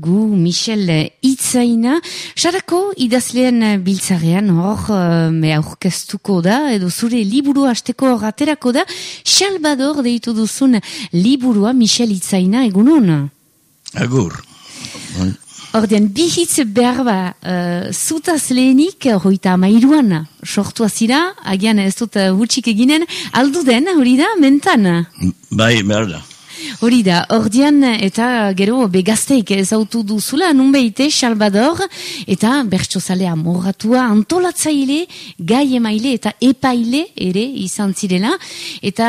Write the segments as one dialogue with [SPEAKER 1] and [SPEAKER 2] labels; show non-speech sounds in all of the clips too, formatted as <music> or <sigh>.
[SPEAKER 1] Gu Michel Itzaina, sarako idazlean biltzarean hor me aurkeztuko da, edo zure liburu hasteko aterako da, Salvador deitu duzun liburua Michel Itzaina egunon?
[SPEAKER 2] Agur.
[SPEAKER 1] Ordean, bihitz behar ba, uh, zutaz lehenik, hoita amairuan, sortu azira, agian ez dut uh, hutsik eginen, aldu den, hori da, mentan?
[SPEAKER 2] Bai, behar da.
[SPEAKER 1] Hori da, ordian eta gero begazteik ezautu duzula, nunbeite Salvador, eta bertsozalea morratua antolatzaile, gai emaile eta epaile ere izan zirela, eta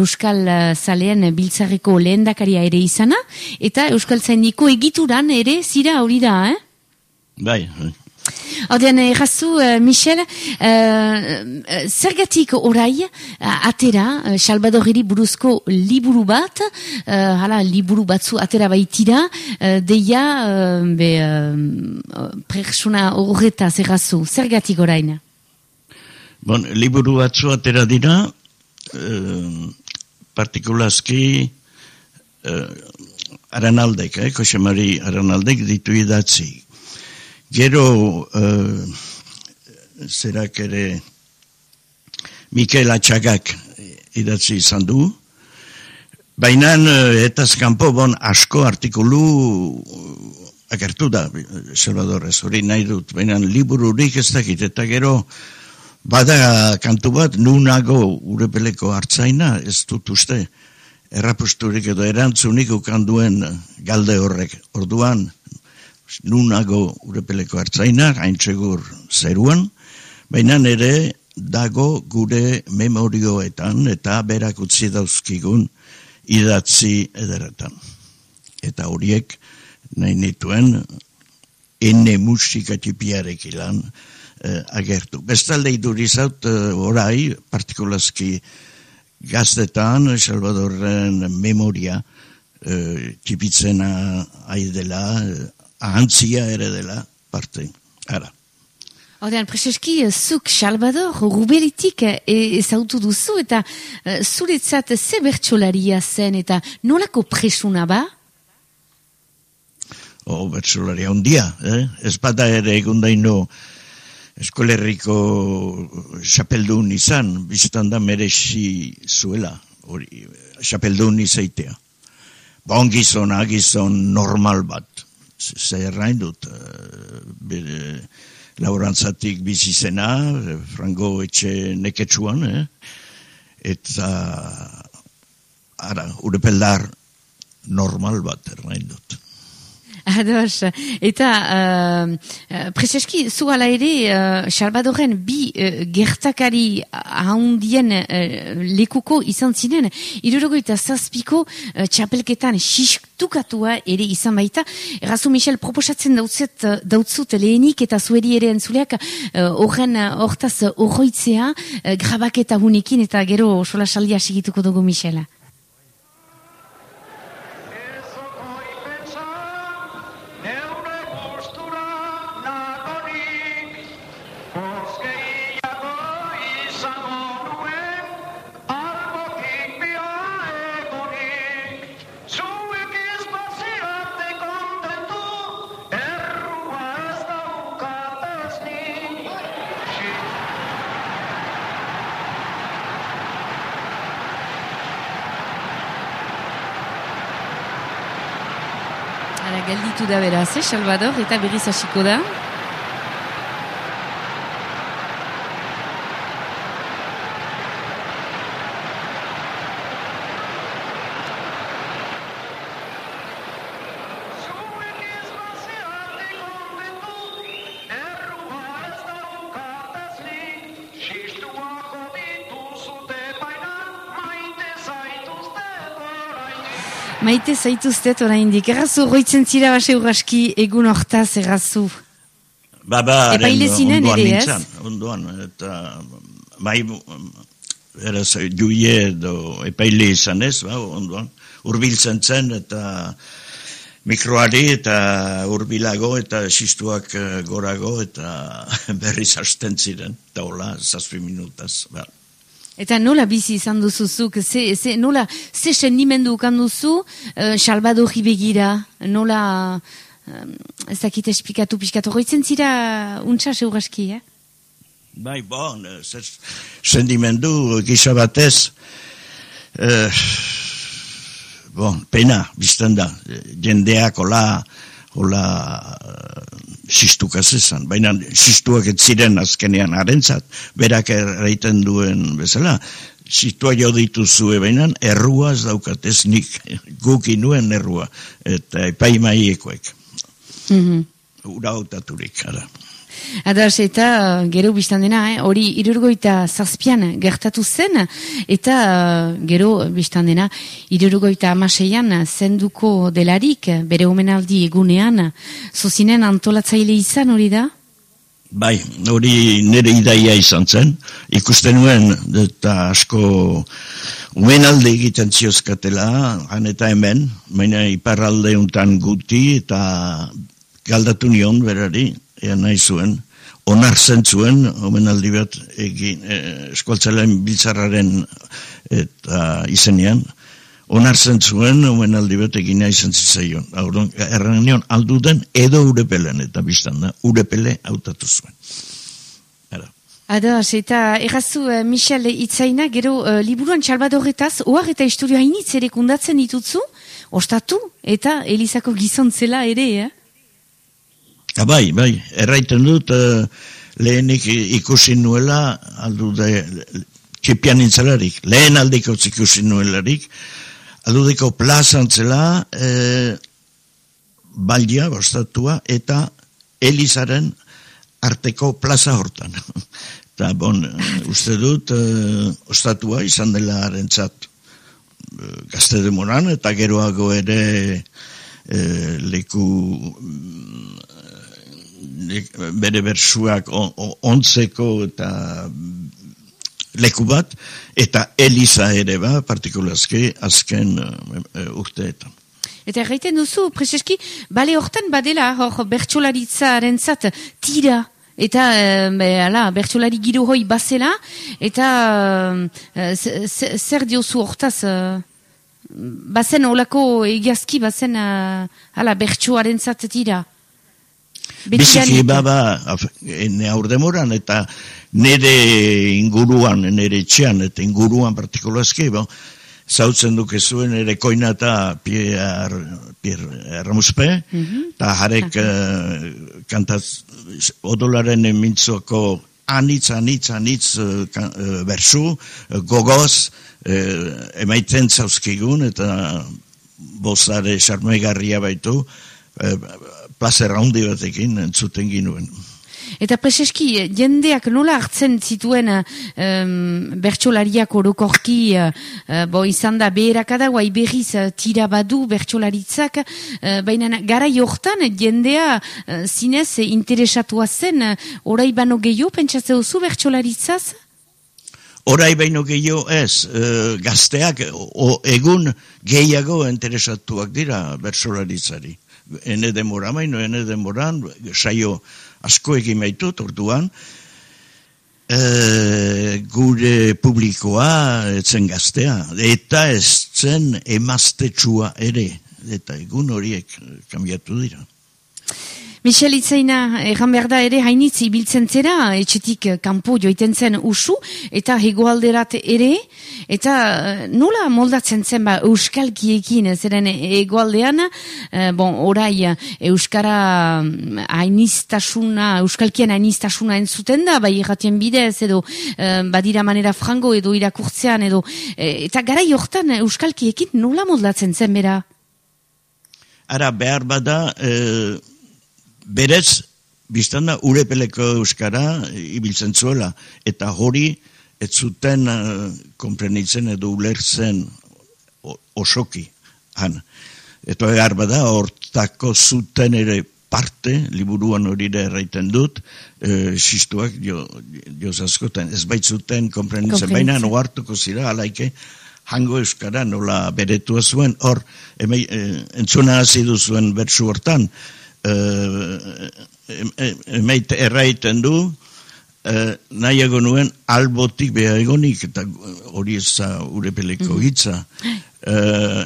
[SPEAKER 1] Euskal Zalean biltzareko lehendakaria ere izana, eta Euskal Zainiko egituran ere zira hori da, eh?
[SPEAKER 2] Bai, bai.
[SPEAKER 1] Ordean, errazu, uh, Michel, uh, zergatik orai, uh, atera, uh, Salvadoriri buruzko liburu bat, uh, hala, liburu batzu atera baitira, uh, deia, uh, be, uh, persona horretaz errazu, zergatik orain?
[SPEAKER 2] Bon, liburu batzu atera dira, uh, partikulazki, uh, aranaldek, eh, Kosemari aranaldek ditu idatzi. Gero, uh, zerak ere, Mikel Atxagak idatzi izan du, baina eta kanpo bon asko artikulu agertu da, Salvadorez, hori nahi dut, baina libururik ez dakit, eta gero, bada kantu bat, nunago urepeleko hartzaina, ez dut uste, errapusturik edo erantzunik ukanduen galde horrek, orduan, nunago urepeleko hartzaina, haintsegur zeruan, baina ere dago gure memorioetan eta berak utzi dauzkigun idatzi ederetan. Eta horiek nahi nituen ene musika tipiarek ilan eh, agertu. Bestalde idurizaut eh, orai, partikulazki gaztetan, Salvadorren memoria eh, tipitzena aidela, eh, ahantzia ere dela parte. Ara.
[SPEAKER 1] Ordean, preseski, zuk Salvador, rubelitik ezautu duzu, eta uh, zuretzat ze bertxolaria zen, eta nolako presuna ba?
[SPEAKER 2] Oh, bertxolaria ondia, eh? ez bada ere egundaino eskolerriko xapeldun izan, biztan da merexi zuela, hori, xapeldun izaitea. Bon gizon, agizon normal bat zerrain dut uh, bere laurantzatik bizi zena frango etxe neketsuan eh? eta ara, urepeldar normal bat errain dut <laughs>
[SPEAKER 1] Ados, eta uh, prezeski, zu ala ere, uh, Salvadoren bi uh, gertakari haundien uh, lekuko izan ziren, irurogoita zazpiko uh, txapelketan xistukatuua ere izan baita. Errazu Michel, proposatzen dautzet, dautzut lehenik eta zueri ere entzuleak horren uh, hortaz horroitzea uh, grabaketa hunekin eta gero sola saldia sigituko dugu Michela. Gelditu da beraz, eh, Salvador, eta berriz hasiko da? Maite zaituztet oraindik. Errazu roitzen zira base urraski egun hortaz errazu.
[SPEAKER 2] Ba, ba,
[SPEAKER 1] Epaile zinen ere, ez?
[SPEAKER 2] Onduan, eta bai, eraz, juie edo epaile izan ez, ba, onduan, urbiltzen zen eta mikroari eta urbilago eta sistuak eh, gorago eta <laughs> berriz hasten ziren, eta hola, zazpi minutaz, ba.
[SPEAKER 1] Eta nola bizi izan duzuzuk, ze, ze, nola, ze sendimendu ukan duzu, uh, Salvador begira, nola, ez dakit esplikatu pixkatu. Goitzen zira untsa seuraski, eh?
[SPEAKER 2] Bai, bon, sendimendu gisa batez, eh, bon, pena, bizten da, jendeak hola, hola, sistuka zezan, baina sistuak ez ziren azkenean arentzat, berak erraiten duen bezala, sistua jo dituzue baina errua ez daukat ez nik guk inuen errua, eta epaimaiekoek. Mm -hmm. Ura hautaturik, ara.
[SPEAKER 1] Adas, eta uh, gero biztan dena, eh? hori irurgoita zazpian gertatu zen, eta uh, gero biztan dena, irurgoita amaseian zenduko delarik, bere omenaldi egunean, zozinen antolatzaile izan hori da?
[SPEAKER 2] Bai, hori nire idaia izan zen, ikusten nuen, eta asko omenalde egiten ziozkatela, han eta hemen, baina iparralde untan guti, eta galdatu nion berari, ea nahi zuen, onartzen zuen, omenaldi bat, egin, e, eskualtzalean biltzarraren eta izenean, onartzen zuen, omenaldi bat egin nahi zen zitzaion. Aurduan, erran nion, alduden edo urepelen, eta biztan da, urepele hautatu zuen. Ara.
[SPEAKER 1] Ados, eta errazu uh, Michel Itzaina, gero uh, liburuan txalbadorretaz, oar eta historio hainitz ere kundatzen ditutzu, ostatu, eta Elizako gizontzela ere, eh?
[SPEAKER 2] Ah, bai, bai, erraiten dut uh, lehenik ikusi nuela, aldu da, txipian intzelarik, lehen aldiko ikusi nuelarik, aldu deko plazantzela, uh, baldia, bostatua, eta Elizaren arteko plaza hortan. <laughs> Eta, bon, uste dut, uh, ostatua izan dela arentzat gazte demoran, eta geroago ere uh, leku bere bersuak ontzeko eta leku bat, eta Eliza ere ba, partikulazke, azken uh, urteetan.
[SPEAKER 1] Eta erraiten duzu, Prezeski, bale hortan badela, hor, bertxolaritza arentzat, tira, eta, e, ala, bertxolari giro hoi bazela, eta e, zer diozu hortaz, e, bazen olako egiazki, bazen, ala, bertxoarentzat tira.
[SPEAKER 2] Biziki baba, ne aurdemoran, eta nire inguruan, nire txean, eta inguruan partikulazki, bo, zautzen duke zuen ere koina eta Pierre, Pierre Ramuspe, mhm. eta jarek uh, kantaz, odolaren mintzuako anitz, anitz, anitz uh, bersu, uh, gogoz, uh, emaiten zauzkigun, eta bozare xarmegarria baitu, plazer handi batekin entzuten ginuen.
[SPEAKER 1] Eta preseski, jendeak nola hartzen zituen um, bertxolariak orokorki, uh, bo izan da beherakada, guai berriz uh, tira badu bertxolaritzak, uh, baina gara jortan jendea uh, zinez interesatua zen, uh, orai bano gehiago pentsatzeu zu bertxolaritzaz?
[SPEAKER 2] Orai baino gehiago ez, gazteak o, egun gehiago interesatuak dira bertxolaritzari ene demora maino, ene demoran, saio asko egin maitu, tortuan, e, gure publikoa etzen gaztea, eta ez zen emaztetsua ere, eta egun horiek kambiatu dira.
[SPEAKER 1] Michel Itzaina, erran behar da ere hainitz ibiltzen zera, etxetik kanpo joiten zen usu, eta hegoalderat ere, eta eh, nola moldatzen zen ba euskalkiekin, zeren hegoaldean, eh, bon, orai euskara mm, hainiztasuna, euskalkien hainiztasuna entzuten da, bai erratien bidez, edo eh, badira manera frango, edo irakurtzean, edo, eta gara jortan euskalkiekin nola moldatzen zen bera?
[SPEAKER 2] Ara, behar bada, berez, biztanda urepeleko euskara ibiltzen zuela, eta hori ez zuten uh, komprenitzen edo ulertzen osoki, han. Eta egar bada, hortako zuten ere parte, liburuan hori da erraiten dut, e, sistuak jo, jo zaskoten, ez baitzuten komprenitzen, baina no hartuko zira, alaike, hango euskara nola beretua zuen, hor, eme, e, entzuna hasi duzuen bertsu hortan, emeit erraiten du, uh, nahiago nuen albotik beha egonik, eta hori ez urepeleko mhm. hitza. uh,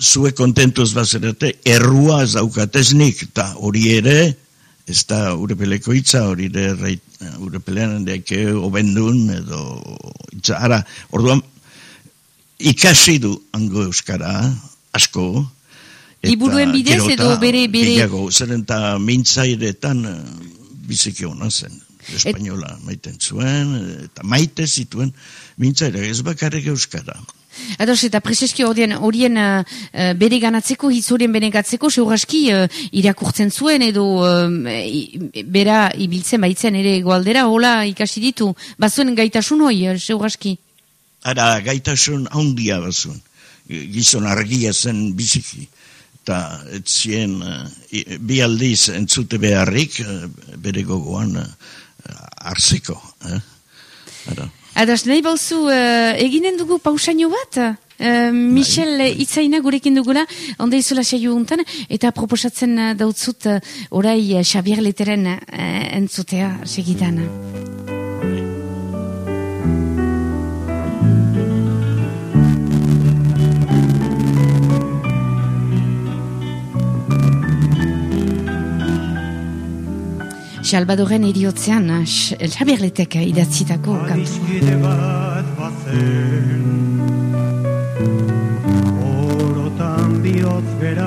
[SPEAKER 2] zue kontentuz bazerate, errua ez daukateznik, eta hori ere, ez da urepeleko itza, hori ere urepelean deke obendun, edo itza, ara, orduan, ikasi du ango euskara, asko,
[SPEAKER 1] Iburuen bidez edo bere... bere...
[SPEAKER 2] Gehiago, zeren eta mintzairetan uh, biziki hona zen. Espainola maiten zuen, eta maite zituen mintzaire, ez bakarrik euskara.
[SPEAKER 1] Ados, eta prezeski horien, horien uh, bere ganatzeko, hitz horien bere ganatzeko, seuraski uh, irakurtzen zuen edo uh, bera ibiltzen baitzen ere egoaldera, hola ikasi ditu, bazuen gaitasun hoi, seuraski?
[SPEAKER 2] Ara, gaitasun handia bazuen, gizon argia zen biziki, eta etzien uh, bi aldiz entzute beharrik, uh, bere gogoan uh, arziko. Eh? Ara.
[SPEAKER 1] Adas, nahi bauzu, uh, eginen dugu pausaino bat? Uh, Michel itzaina gurekin dugula, onda izula saio untan, eta proposatzen dautzut uh, orai Xabier Leteren uh, entzutea segitan. Salvadoren eriotzean, Xabierletek idatzitako kantu.
[SPEAKER 3] Abizkide bat bazen, orotan bihotz bera,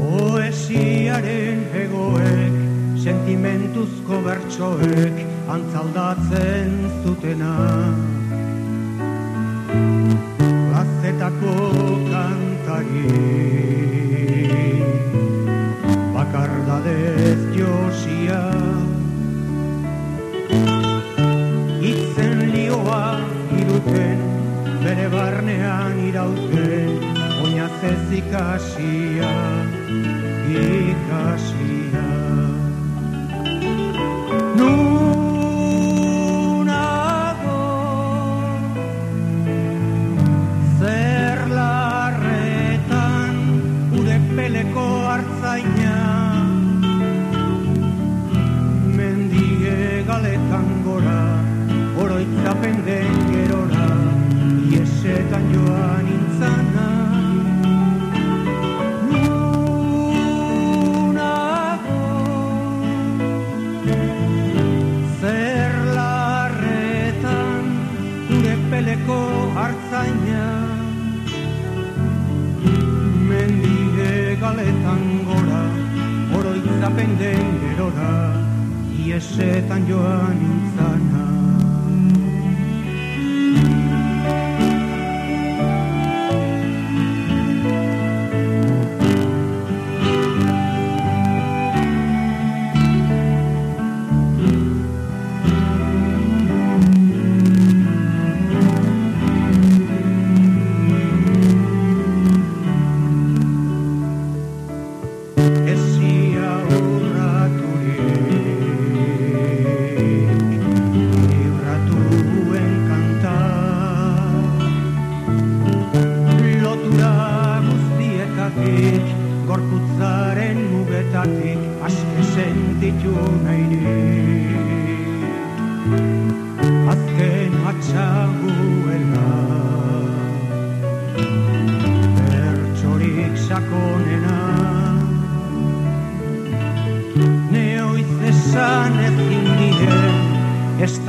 [SPEAKER 3] poesiaren egoek, sentimentuzko bertsoek, antzaldatzen zutena. Plazetako kantari, bakardadez josia Itzen lioa iruten bere barnean irauten Oinaz ez ikasia, ikasia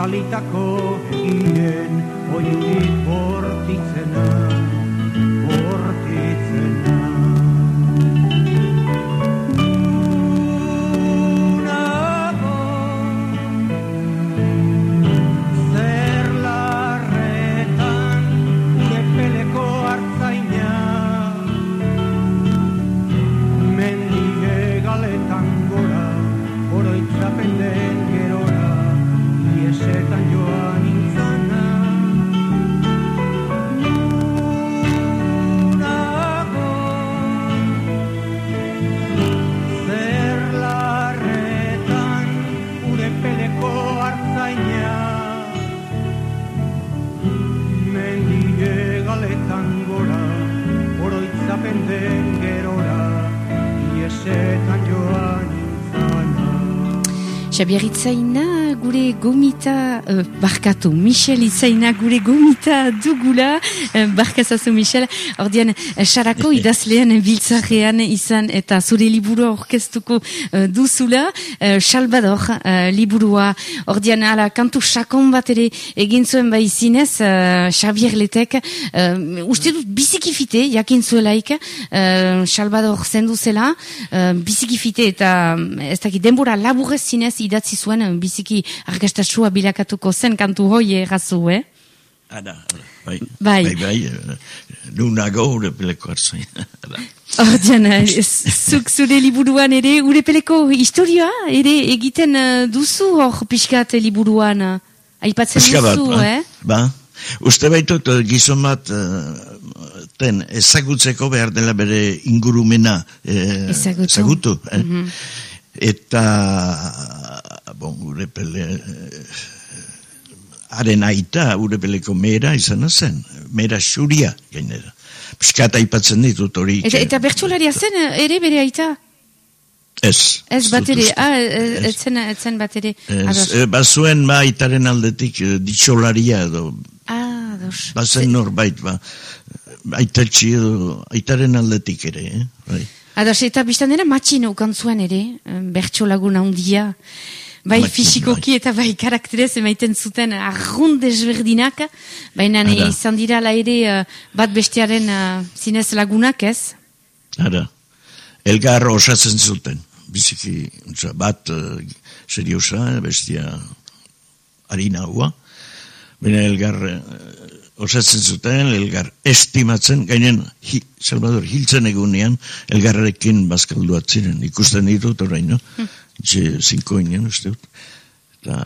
[SPEAKER 3] talitako egien
[SPEAKER 1] oinen Itzaina gure gomita, uh, barkatu, Michel Itzaina gure gomita dugula, uh, barkazazu Michel, ordean, uh, sarako idazlean biltzarrean izan eta zure liburua orkestuko uh, duzula, uh, Salvador uh, liburua, ordean, ala, kantu sakon bat ere egin zuen bai zinez, uh, Xabier Letek, uh, uste dut bizikifite, jakin zuelaik, uh, Salvador zendu zela, uh, bizikifite eta ez dakit denbora laburrez zinez idatzi zuen eh, biziki argastasua bilakatuko zen kantu hoi errazu, eh?
[SPEAKER 2] Ada, bai.
[SPEAKER 1] Bai.
[SPEAKER 2] Bai, bai. Lunago urepeleko hartzen. <laughs>
[SPEAKER 1] Ordean, eh, zuk zure liburuan ere, urepeleko historia ere egiten eh, duzu hor pixkat liburuan. Aipatzen
[SPEAKER 2] Pixka bat,
[SPEAKER 1] duzu,
[SPEAKER 2] ba.
[SPEAKER 1] eh?
[SPEAKER 2] Ba, uste baitut eh, gizon bat eh, ten ezagutzeko behar dela bere ingurumena eh,
[SPEAKER 1] Ezagutu.
[SPEAKER 2] ezagutu, eh?
[SPEAKER 1] Mhm.
[SPEAKER 2] Eta, bon, urepele, eh, haren aita urepeleko mera izan zen, mera xuria gainera. Piskat aipatzen ditut hori.
[SPEAKER 1] Eta, eta bertsolaria zen eh, ere bere aita?
[SPEAKER 2] Ez.
[SPEAKER 1] Ez bat ere, ah, eh,
[SPEAKER 2] Ez.
[SPEAKER 1] ez zen, ez zen bat ere.
[SPEAKER 2] Ez, bazuen ba aitaren aldetik ditxolaria edo
[SPEAKER 1] Ah, dos.
[SPEAKER 2] bazen norbait ba aitatxi edo aitaren aldetik ere eh? bai.
[SPEAKER 1] Ados, eta biztan dena matxin ukan zuen ere, eh, bertso lagun handia. Bai
[SPEAKER 2] Matxin,
[SPEAKER 1] fisikoki eta bai karakterez emaiten zuten arrun desberdinak, baina izan dira la ere eh, bat bestearen eh, zinez lagunak ez?
[SPEAKER 2] Ara, elgar osatzen zuten biziki ontsa, bat uh, seriosa bestia harina hua. Baina elgar uh, osatzen zuten elgar estimatzen gainen hi, Salvador hiltzen egunean elgarrekin bazkaldua ziren ikusten ditut orain no? Itxe zinko inen uste dut eta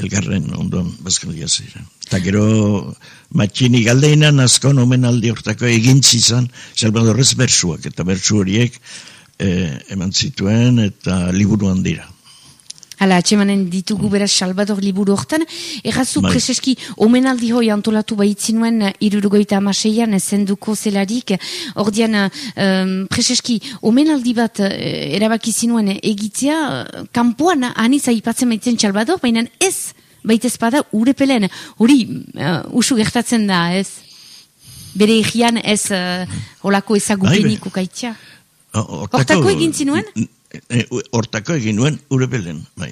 [SPEAKER 2] elgarren ondoan bazkaldia ziren eta gero matxini galdeinan azkon omenaldi hortako egin zizan Salvadorrez bersuak eta bersu horiek eh, eman zituen eta liburuan dira
[SPEAKER 1] Hala, atxemanen ditugu beraz Salvador liburu hortan. Errazu
[SPEAKER 2] Bai.
[SPEAKER 1] preseski omenaldi hoi antolatu baitzinuen irurugoita amaseian zenduko zelarik. Ordian, um, preseski omenaldi bat eh, erabaki zinuen egitea, eh, kanpoan aniz aipatzen baitzen Salvador, baina ez baitez bada urepelen. Hori, uh, usu gertatzen da, ez? Bere egian ez uh, olako ezagupenik
[SPEAKER 2] Bai,
[SPEAKER 1] ukaitzea.
[SPEAKER 2] O-
[SPEAKER 1] Hortako egin zinuen?
[SPEAKER 2] Eh, Hortako egin nuen urepelen, bai.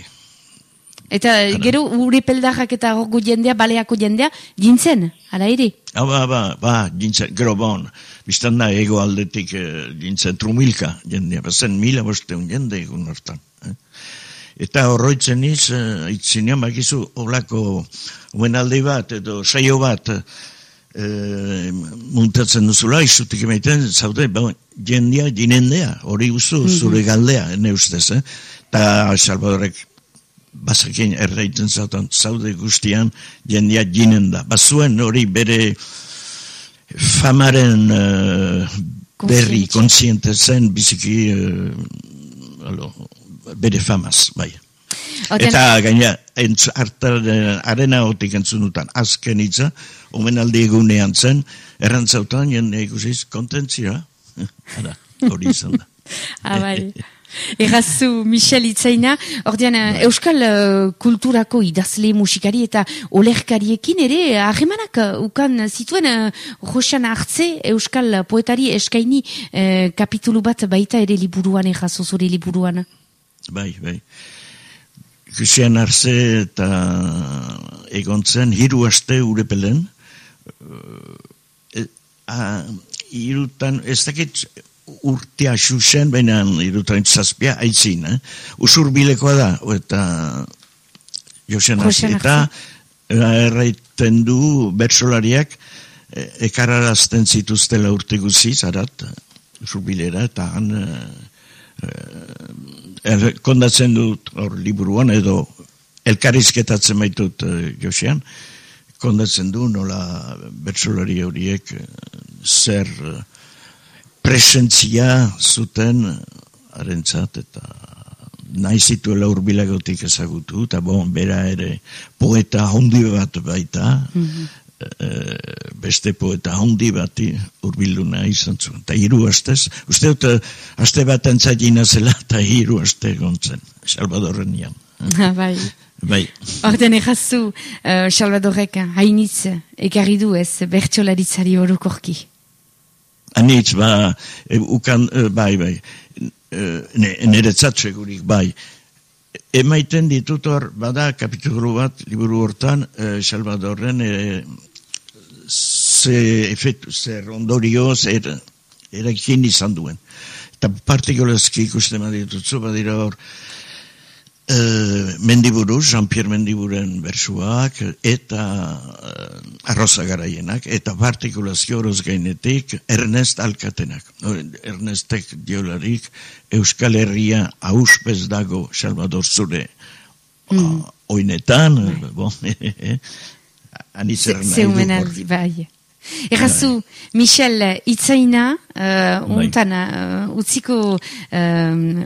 [SPEAKER 1] Eta gero urepeldarrak eta horgo jendea, baleako jendea, gintzen, ala ere.
[SPEAKER 2] Ah, ba, ba, ba, jintzen, gero bon, biztan da ego aldetik eh, jintzen trumilka jendea, bazen mila bosteun jende egun hortan. Eh? Eta horroitzen iz, eh, itzinean bakizu, olako uenaldi bat edo saio bat eh, muntatzen duzula, izutik emaiten, zaude, ba, jendea, jinendea, hori uzu, zure galdea, ne ustez, eh? Ta Salvadorek bazakin erraiten zautan, zaude guztian jendea jinen da. Bazuen hori bere famaren eh, berri kontziente zen biziki eh, alo, bere famaz, bai.
[SPEAKER 1] Oten,
[SPEAKER 2] Eta gaina, entz, hartaren, arena hotik entzunutan, azken hitza, omenaldi egunean zen, errantzautan, jende ikusiz, kontentzia, <laughs> Ara, hori izan da. <laughs>
[SPEAKER 1] ah, bai. Errazu Michel Itzaina, ordean
[SPEAKER 2] Bai.
[SPEAKER 1] Euskal eh, kulturako idazle musikari eta olerkariekin ere harremanak eh, ukan zituen uh, Roxan Artze Euskal poetari eskaini eh, kapitulu bat baita ere liburuan errazu zure liburuan.
[SPEAKER 2] Bai, bai. Ikusian arze eta egon zen hiru aste urepelen. E, a, irutan, ez dakit urtea xuxen, baina irutan zazpia aitzin, eh? Usur bilekoa da, eta Josen arze. Eta eh, erraiten du bersolariak eh, ekararazten zituztela urte guziz, arat, urbilera, eta han eh, er, kondatzen dut hor liburuan edo elkarrizketatzen baitut uh, Josean kondatzen du nola bertsolari horiek eh, zer eh, presentzia zuten harentzat eta nahi zituela urbilagotik ezagutu eta bon, bera ere poeta hondi bat baita eh, beste poeta handi bati urbildu nahi izan zuen. Eta hiru astez, uste dut, eh, aste bat entzagina zela eta hiru aste gontzen, Salvadorren ian. <laughs>
[SPEAKER 1] Ah, bai.
[SPEAKER 2] Bai,
[SPEAKER 1] Orden errazu, uh, Salvadorek hainitz ekarri du ez bertxolaritzari orokorki.
[SPEAKER 2] anitz, ba, e, ukan, e, bai, bai, e, ne, niretzat segurik, bai. Emaiten ditut hor, bada kapitulu bat, liburu hortan, e, Salvadorren, e, ze efektu, zer ondorio, zer erakin izan duen. Eta partikulazki ikusten baditutzu, badira hor, eh, mendiburu, Jean-Pierre Mendiburen bersuak, eta eh, arroza garaienak, eta partikulazio horoz gainetik Ernest Alkatenak. Ernestek diolarik Euskal Herria auspez dago Salvador Zure mm. oinetan, mm. bon, <laughs> anitzeren nahi du hor.
[SPEAKER 1] Zeumenaldi, bai. Errazu, Michel, itzaina, uh, untan, uh, utziko um,